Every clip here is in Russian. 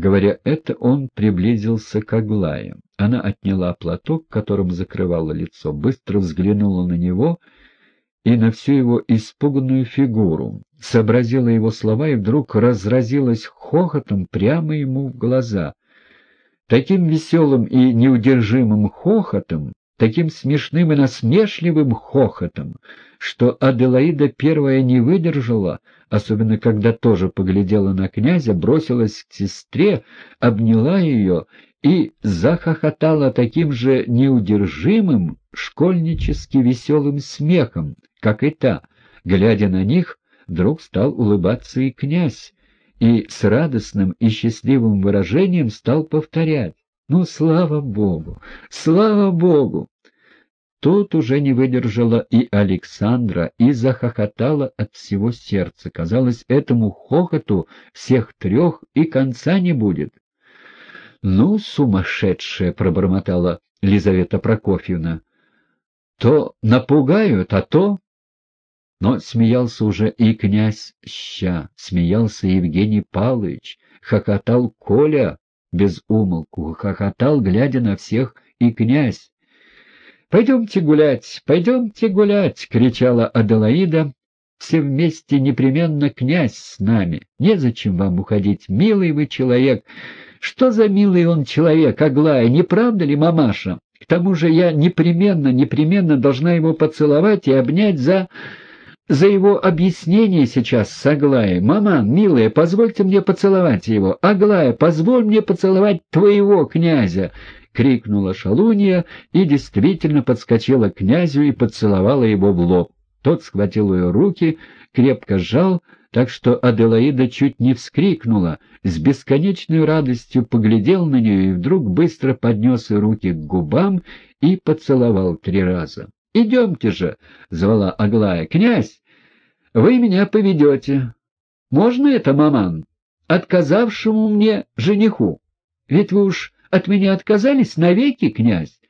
Говоря это, он приблизился к Аглае. Она отняла платок, которым закрывала лицо, быстро взглянула на него и на всю его испуганную фигуру, сообразила его слова и вдруг разразилась хохотом прямо ему в глаза. Таким веселым и неудержимым хохотом, таким смешным и насмешливым хохотом, что Аделаида первая не выдержала, особенно когда тоже поглядела на князя, бросилась к сестре, обняла ее и захохотала таким же неудержимым, школьнически веселым смехом, как и та. Глядя на них, вдруг стал улыбаться и князь, и с радостным и счастливым выражением стал повторять «Ну, слава Богу! Слава Богу!» Тут уже не выдержала и Александра, и захохотала от всего сердца. Казалось, этому хохоту всех трех и конца не будет. — Ну, сумасшедшая! — пробормотала Лизавета Прокофьевна. — То напугают, а то... Но смеялся уже и князь Ща, смеялся Евгений Павлович, хохотал Коля без умолку, хохотал, глядя на всех, и князь. «Пойдемте гулять, пойдемте гулять!» — кричала Аделаида. «Все вместе непременно князь с нами. Незачем вам уходить, милый вы человек. Что за милый он человек, Аглая, не правда ли, мамаша? К тому же я непременно, непременно должна его поцеловать и обнять за...» за его объяснение сейчас с Аглаей. «Мама, милая, позвольте мне поцеловать его. Аглая, позволь мне поцеловать твоего князя. — крикнула шалунья и действительно подскочила к князю и поцеловала его в лоб. Тот схватил ее руки, крепко сжал, так что Аделаида чуть не вскрикнула, с бесконечной радостью поглядел на нее и вдруг быстро поднес руки к губам и поцеловал три раза. — Идемте же, — звала Аглая. — Князь, вы меня поведете. Можно это, маман? Отказавшему мне жениху. Ведь вы уж от меня отказались навеки, князь?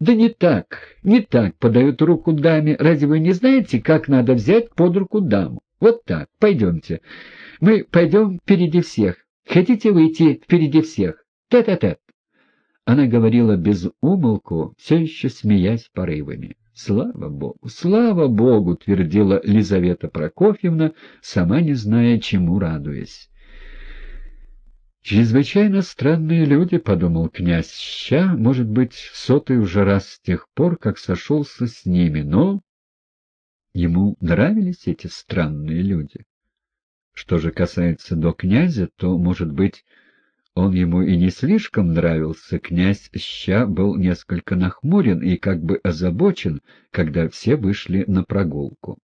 Да не так, не так подают руку даме. Разве вы не знаете, как надо взять под руку даму? Вот так, пойдемте. Мы пойдем впереди всех. Хотите выйти впереди всех? Тет-а-тет. Она говорила без умолку, все еще смеясь порывами. «Слава Богу! Слава Богу!» — твердила Лизавета Прокофьевна, сама не зная, чему радуясь. «Чрезвычайно странные люди», — подумал князь Ща, может быть, сотый уже раз с тех пор, как сошелся с ними, но ему нравились эти странные люди. Что же касается до князя, то, может быть, он ему и не слишком нравился. Князь Ща был несколько нахмурен и как бы озабочен, когда все вышли на прогулку.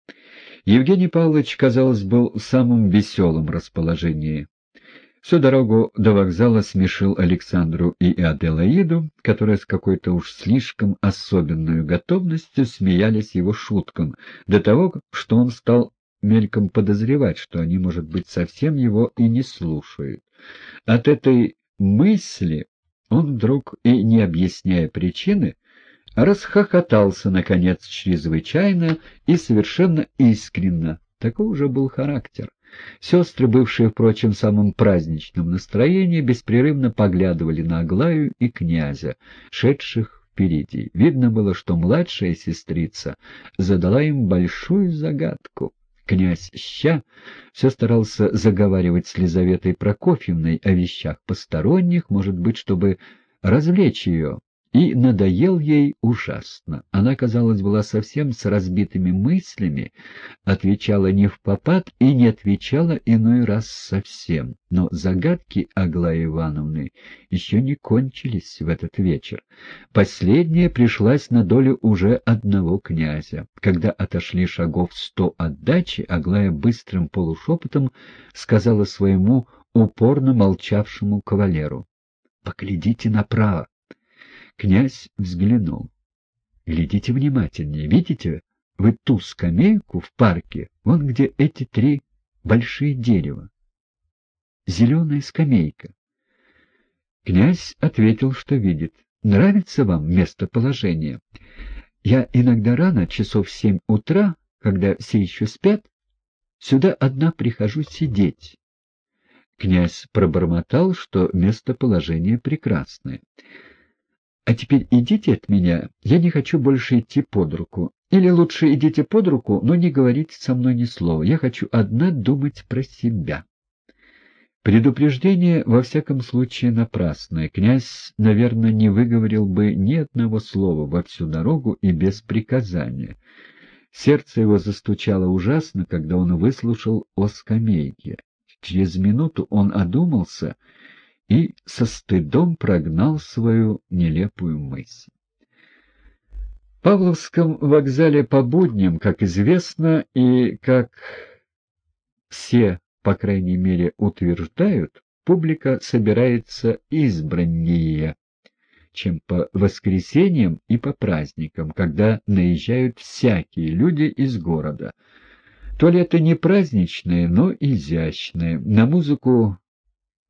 Евгений Павлович, казалось, был в самом веселом расположении. Всю дорогу до вокзала смешил Александру и Аделаиду, которые с какой-то уж слишком особенной готовностью смеялись его шуткам, до того, что он стал мельком подозревать, что они, может быть, совсем его и не слушают. От этой мысли он вдруг, и не объясняя причины, расхохотался, наконец, чрезвычайно и совершенно искренно. Такой уже был характер. Сестры, бывшие, впрочем, в самом праздничном настроении, беспрерывно поглядывали на Аглаю и князя, шедших впереди. Видно было, что младшая сестрица задала им большую загадку. Князь Ща все старался заговаривать с Лизаветой Прокофьевной о вещах посторонних, может быть, чтобы развлечь ее, и надоел ей ужасно. Она, казалось, была совсем с разбитыми мыслями, отвечала не в попад и не отвечала иной раз совсем. Но загадки Аглаи Ивановны еще не кончились в этот вечер. Последняя пришлась на долю уже одного князя. Когда отошли шагов сто от дачи, Аглая быстрым полушепотом сказала своему упорно молчавшему кавалеру. — Поглядите направо. Князь взглянул. Глядите внимательнее. Видите, вы ту скамейку в парке, вон где эти три большие дерева. Зеленая скамейка. Князь ответил, что видит. Нравится вам местоположение? Я иногда рано, часов семь утра, когда все еще спят, сюда одна прихожу сидеть. Князь пробормотал, что местоположение прекрасное. «А теперь идите от меня, я не хочу больше идти под руку. Или лучше идите под руку, но не говорите со мной ни слова. Я хочу одна думать про себя». Предупреждение, во всяком случае, напрасное. Князь, наверное, не выговорил бы ни одного слова во всю дорогу и без приказания. Сердце его застучало ужасно, когда он выслушал о скамейке. Через минуту он одумался и со стыдом прогнал свою нелепую мысль. В Павловском вокзале по будням, как известно, и как все, по крайней мере, утверждают, публика собирается избраннее, чем по воскресеньям и по праздникам, когда наезжают всякие люди из города — Туалеты не праздничные, но изящные. На музыку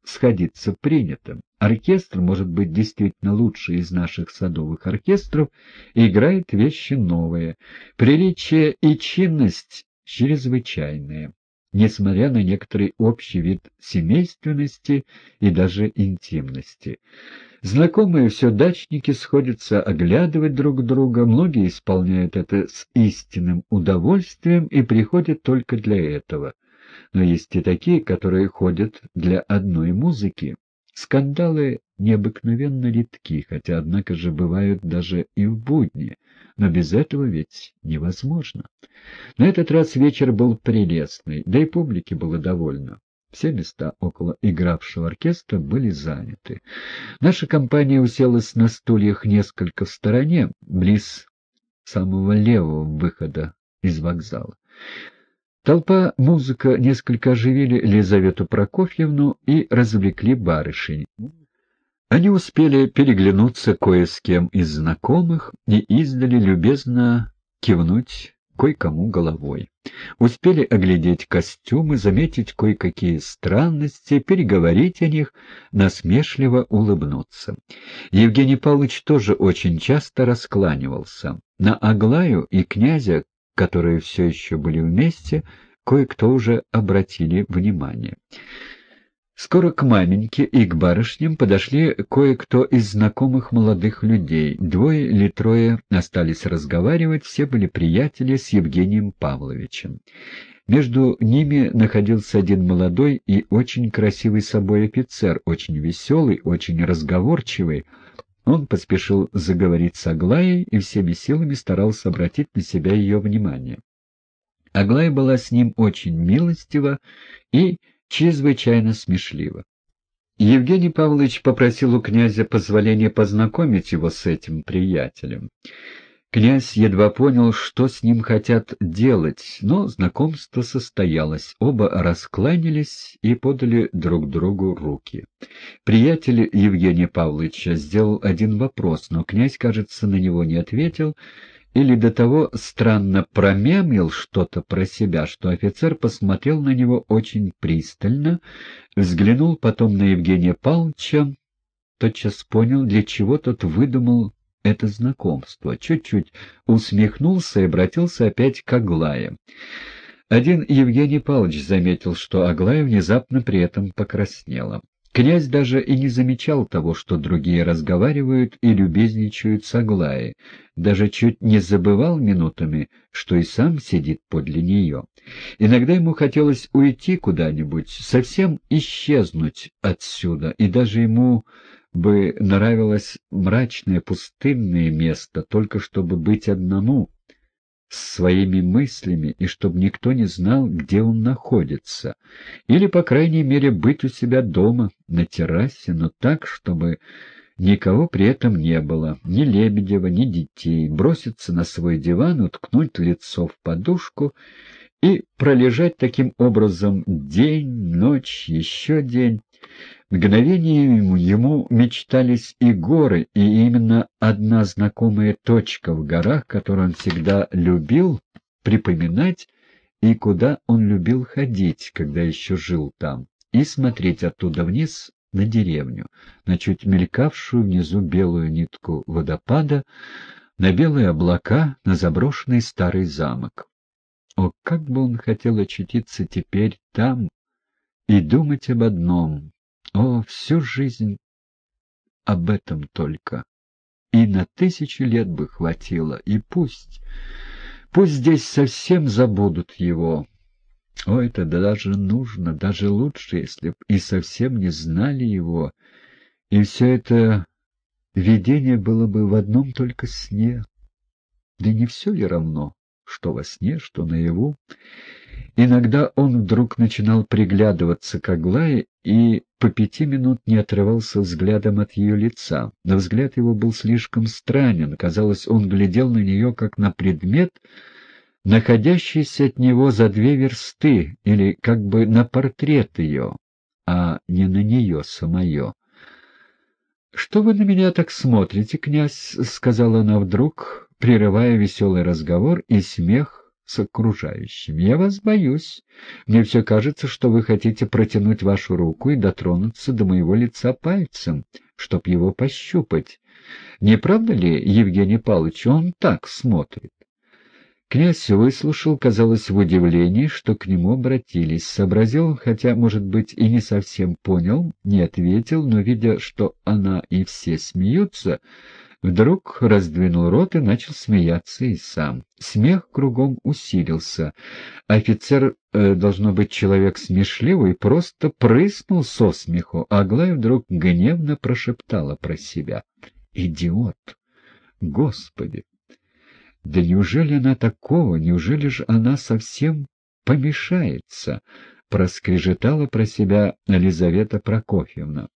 сходиться принято. Оркестр может быть действительно лучший из наших садовых оркестров и играет вещи новые. Приличие и чинность чрезвычайные, несмотря на некоторый общий вид семейственности и даже интимности. Знакомые все дачники сходятся оглядывать друг друга, многие исполняют это с истинным удовольствием и приходят только для этого. Но есть и такие, которые ходят для одной музыки. Скандалы необыкновенно редки, хотя, однако же, бывают даже и в будни, но без этого ведь невозможно. На этот раз вечер был прелестный, да и публике было довольно. Все места около игравшего оркестра были заняты. Наша компания уселась на стульях несколько в стороне, близ самого левого выхода из вокзала. Толпа, музыка несколько оживили Елизавету Прокофьевну и развлекли барышень. Они успели переглянуться кое с кем из знакомых и издали любезно кивнуть кое-кому головой. Успели оглядеть костюмы, заметить кое-какие странности, переговорить о них, насмешливо улыбнуться. Евгений Павлович тоже очень часто раскланивался. На Аглаю и князя, которые все еще были вместе, кое-кто уже обратили внимание. Скоро к маменьке и к барышням подошли кое-кто из знакомых молодых людей. Двое или трое остались разговаривать, все были приятели с Евгением Павловичем. Между ними находился один молодой и очень красивый собой офицер, очень веселый, очень разговорчивый. Он поспешил заговорить с Аглаей и всеми силами старался обратить на себя ее внимание. Аглая была с ним очень милостива и чрезвычайно смешливо. Евгений Павлович попросил у князя позволения познакомить его с этим приятелем. Князь едва понял, что с ним хотят делать, но знакомство состоялось. Оба раскланялись и подали друг другу руки. Приятель Евгения Павловича сделал один вопрос, но князь, кажется, на него не ответил, или до того странно промямлил что-то про себя, что офицер посмотрел на него очень пристально, взглянул потом на Евгения Павловича, тотчас понял, для чего тот выдумал это знакомство, чуть-чуть усмехнулся и обратился опять к Аглае. Один Евгений Павлович заметил, что Аглая внезапно при этом покраснела. Князь даже и не замечал того, что другие разговаривают и любезничают с Аглаей, даже чуть не забывал минутами, что и сам сидит подле нее. Иногда ему хотелось уйти куда-нибудь, совсем исчезнуть отсюда, и даже ему бы нравилось мрачное пустынное место, только чтобы быть одному, своими мыслями и чтобы никто не знал, где он находится, или, по крайней мере, быть у себя дома, на террасе, но так, чтобы никого при этом не было, ни Лебедева, ни детей, броситься на свой диван, уткнуть лицо в подушку и пролежать таким образом день, ночь, еще день. Мгновением ему мечтались и горы, и именно одна знакомая точка в горах, которую он всегда любил припоминать, и куда он любил ходить, когда еще жил там, и смотреть оттуда вниз на деревню, на чуть мелькавшую внизу белую нитку водопада, на белые облака, на заброшенный старый замок. О, как бы он хотел очутиться теперь там, и думать об одном. О, всю жизнь об этом только. И на тысячи лет бы хватило, и пусть, пусть здесь совсем забудут его. О, это даже нужно, даже лучше, если б и совсем не знали его, и все это видение было бы в одном только сне. Да не все ли равно, что во сне, что наяву? Иногда он вдруг начинал приглядываться к Аглае и по пяти минут не отрывался взглядом от ее лица. Но взгляд его был слишком странен. Казалось, он глядел на нее как на предмет, находящийся от него за две версты, или как бы на портрет ее, а не на нее самое. — Что вы на меня так смотрите, князь? — сказала она вдруг, прерывая веселый разговор и смех с окружающими. Я вас боюсь. Мне все кажется, что вы хотите протянуть вашу руку и дотронуться до моего лица пальцем, чтоб его пощупать. Не правда ли, Евгений Павлович, он так смотрит? Князь выслушал, казалось, в удивлении, что к нему обратились. Сообразил, хотя, может быть, и не совсем понял, не ответил, но, видя, что она и все смеются, Вдруг раздвинул рот и начал смеяться и сам. Смех кругом усилился. Офицер, э, должно быть человек смешливый, просто прыснул со смеху, Аглая вдруг гневно прошептала про себя. «Идиот! Господи! Да неужели она такого? Неужели же она совсем помешается?» — проскрежетала про себя Елизавета Прокофьевна.